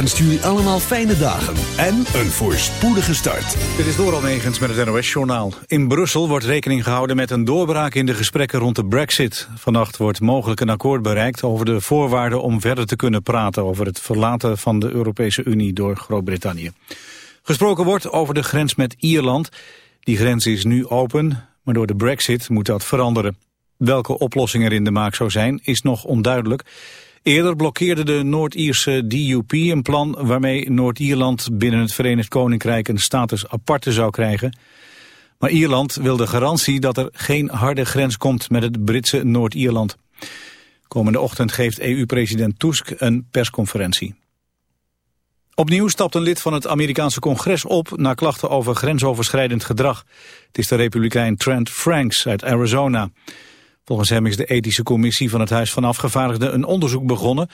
Wenst jullie allemaal fijne dagen en een voorspoedige start. Dit is Doral Negens met het NOS-journaal. In Brussel wordt rekening gehouden met een doorbraak in de gesprekken rond de brexit. Vannacht wordt mogelijk een akkoord bereikt over de voorwaarden om verder te kunnen praten over het verlaten van de Europese Unie door Groot-Brittannië. Gesproken wordt over de grens met Ierland. Die grens is nu open, maar door de brexit moet dat veranderen. Welke oplossing er in de maak zou zijn, is nog onduidelijk. Eerder blokkeerde de Noord-Ierse DUP een plan waarmee Noord-Ierland binnen het Verenigd Koninkrijk een status aparte zou krijgen. Maar Ierland wil de garantie dat er geen harde grens komt met het Britse Noord-Ierland. Komende ochtend geeft EU-president Tusk een persconferentie. Opnieuw stapt een lid van het Amerikaanse congres op na klachten over grensoverschrijdend gedrag. Het is de republikein Trent Franks uit Arizona. Volgens hem is de ethische commissie van het Huis van Afgevaardigden een onderzoek begonnen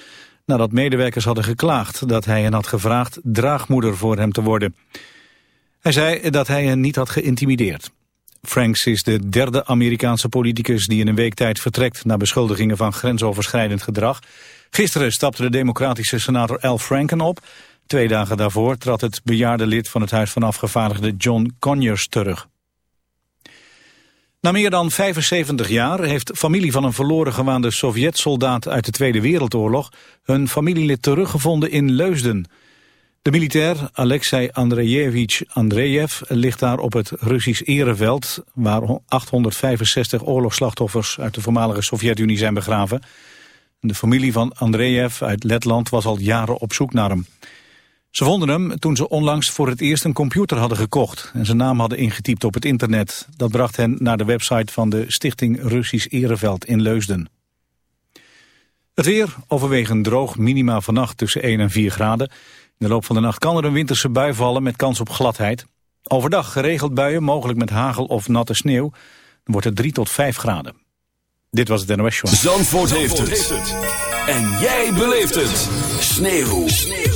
nadat medewerkers hadden geklaagd dat hij hen had gevraagd draagmoeder voor hem te worden. Hij zei dat hij hen niet had geïntimideerd. Franks is de derde Amerikaanse politicus die in een week tijd vertrekt na beschuldigingen van grensoverschrijdend gedrag. Gisteren stapte de democratische senator Al Franken op. Twee dagen daarvoor trad het bejaarde lid van het Huis van Afgevaardigden John Conyers terug. Na meer dan 75 jaar heeft familie van een verloren gewaande Sovjet-soldaat uit de Tweede Wereldoorlog hun familielid teruggevonden in Leusden. De militair Alexei Andrejevich Andreev ligt daar op het Russisch ereveld, waar 865 oorlogsslachtoffers uit de voormalige Sovjet-Unie zijn begraven. De familie van Andreev uit Letland was al jaren op zoek naar hem. Ze vonden hem toen ze onlangs voor het eerst een computer hadden gekocht... en zijn naam hadden ingetypt op het internet. Dat bracht hen naar de website van de Stichting Russisch Ereveld in Leusden. Het weer overwegend droog, minima vannacht tussen 1 en 4 graden. In de loop van de nacht kan er een winterse bui vallen met kans op gladheid. Overdag geregeld buien, mogelijk met hagel of natte sneeuw. Dan wordt het 3 tot 5 graden. Dit was het NOS Show. Zandvoort, heeft, het. En jij beleeft het. Sneeuw. sneeuw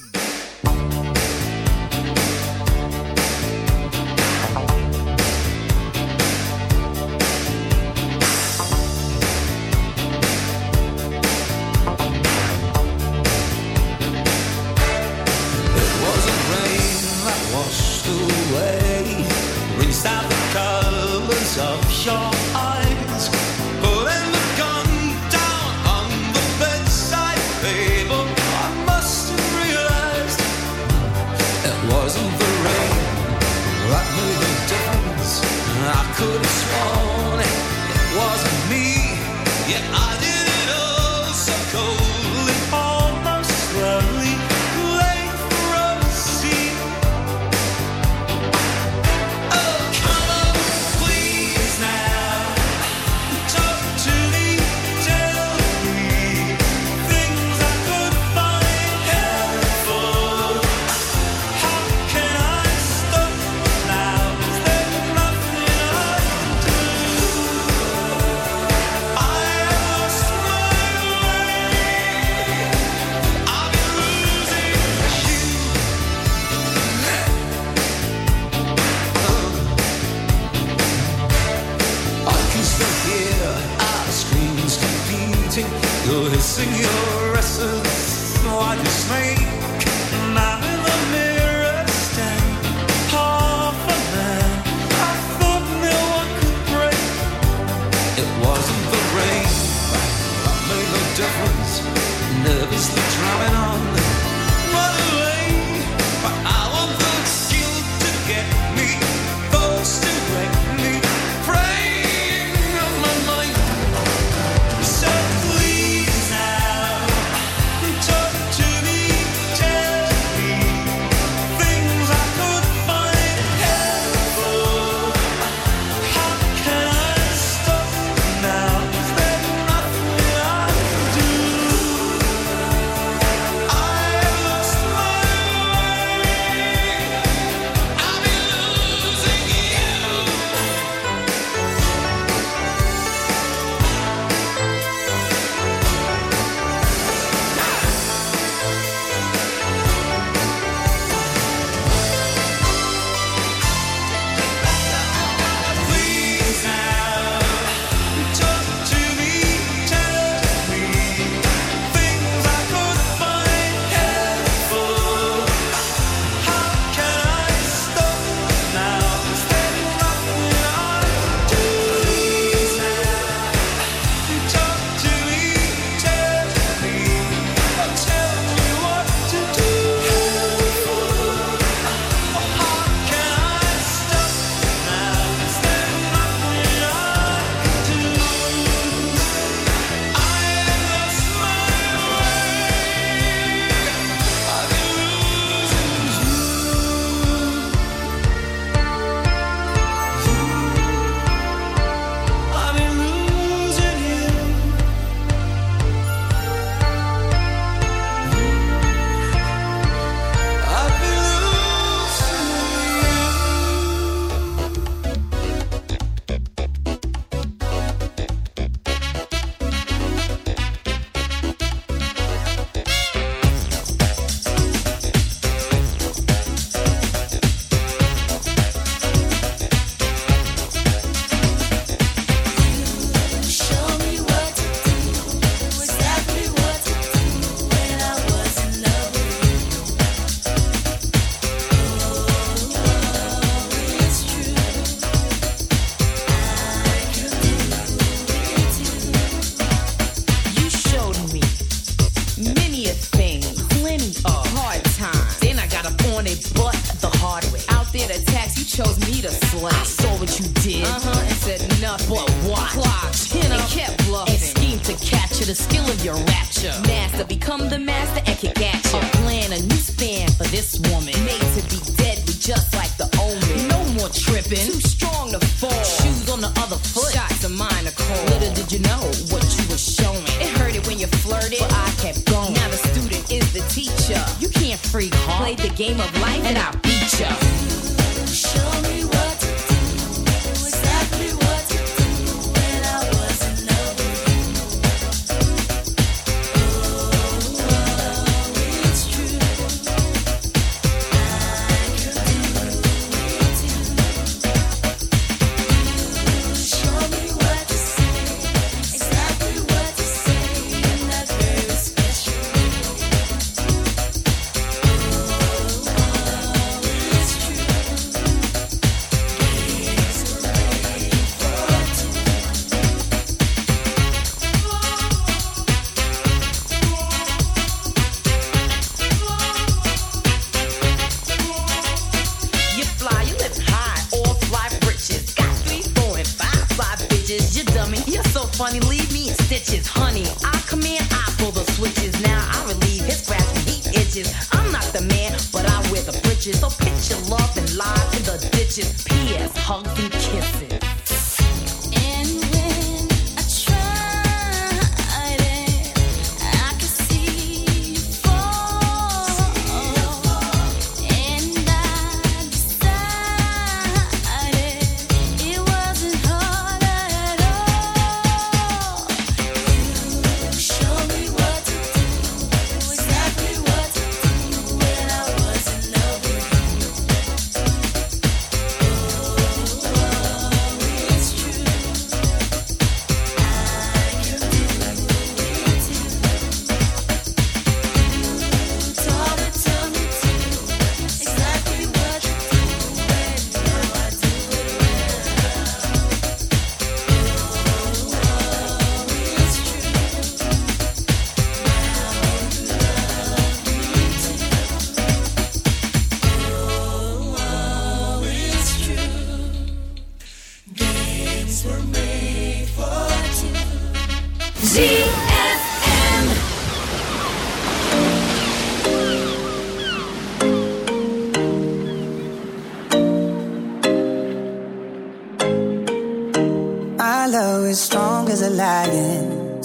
wasn't there. They butt the hard way. Out there to tax, you chose me to slay. I saw what you did, uh-huh, and said nothing. But what? Know, and kept bluffing. And schemed to capture the skill of your rapture. Master, become the master and kick at you.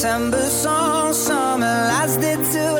September song, summer lasted too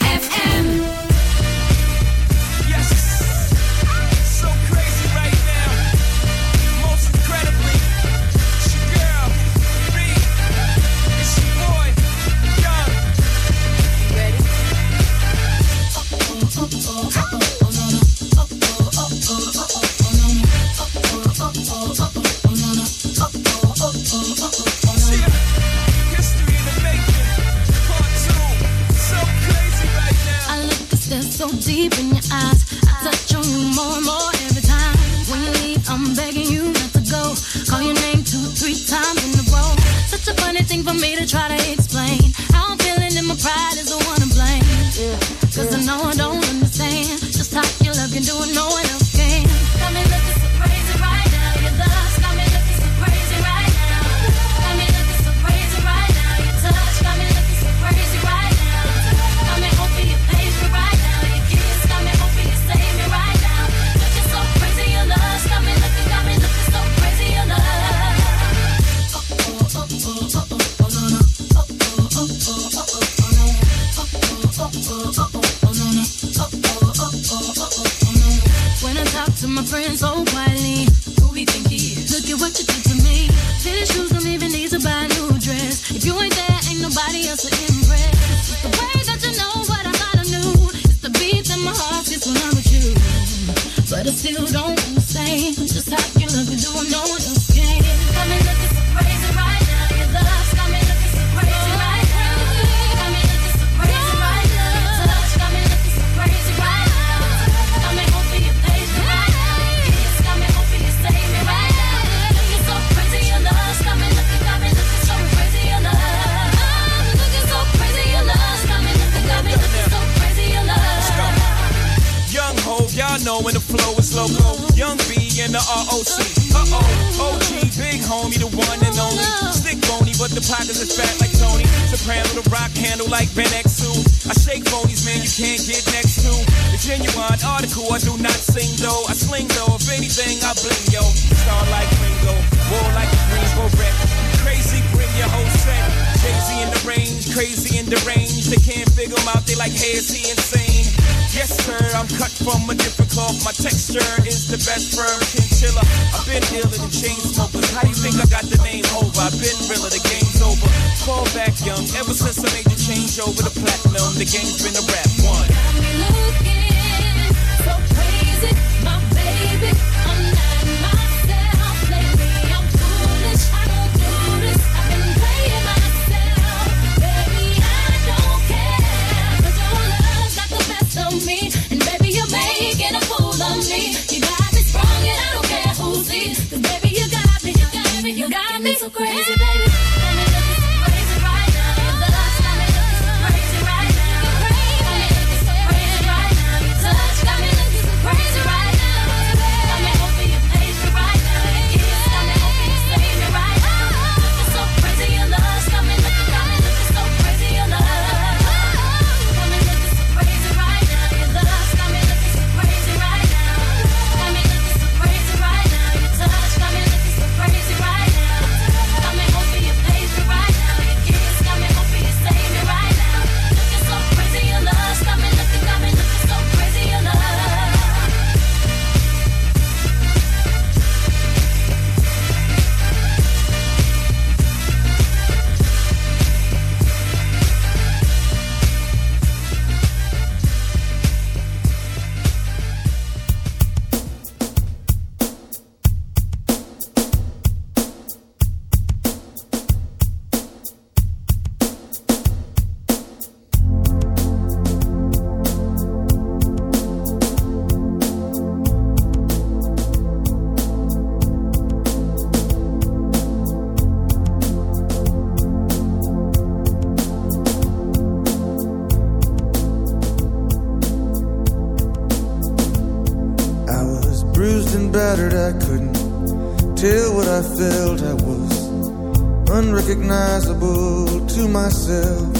recognizable to myself.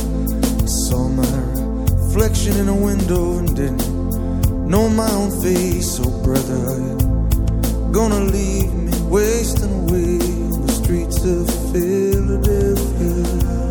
I saw my reflection in a window and didn't know my own face. Oh, brother, you're gonna leave me wasting away on the streets of Philadelphia.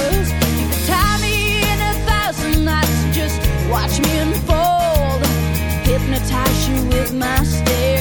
my stare.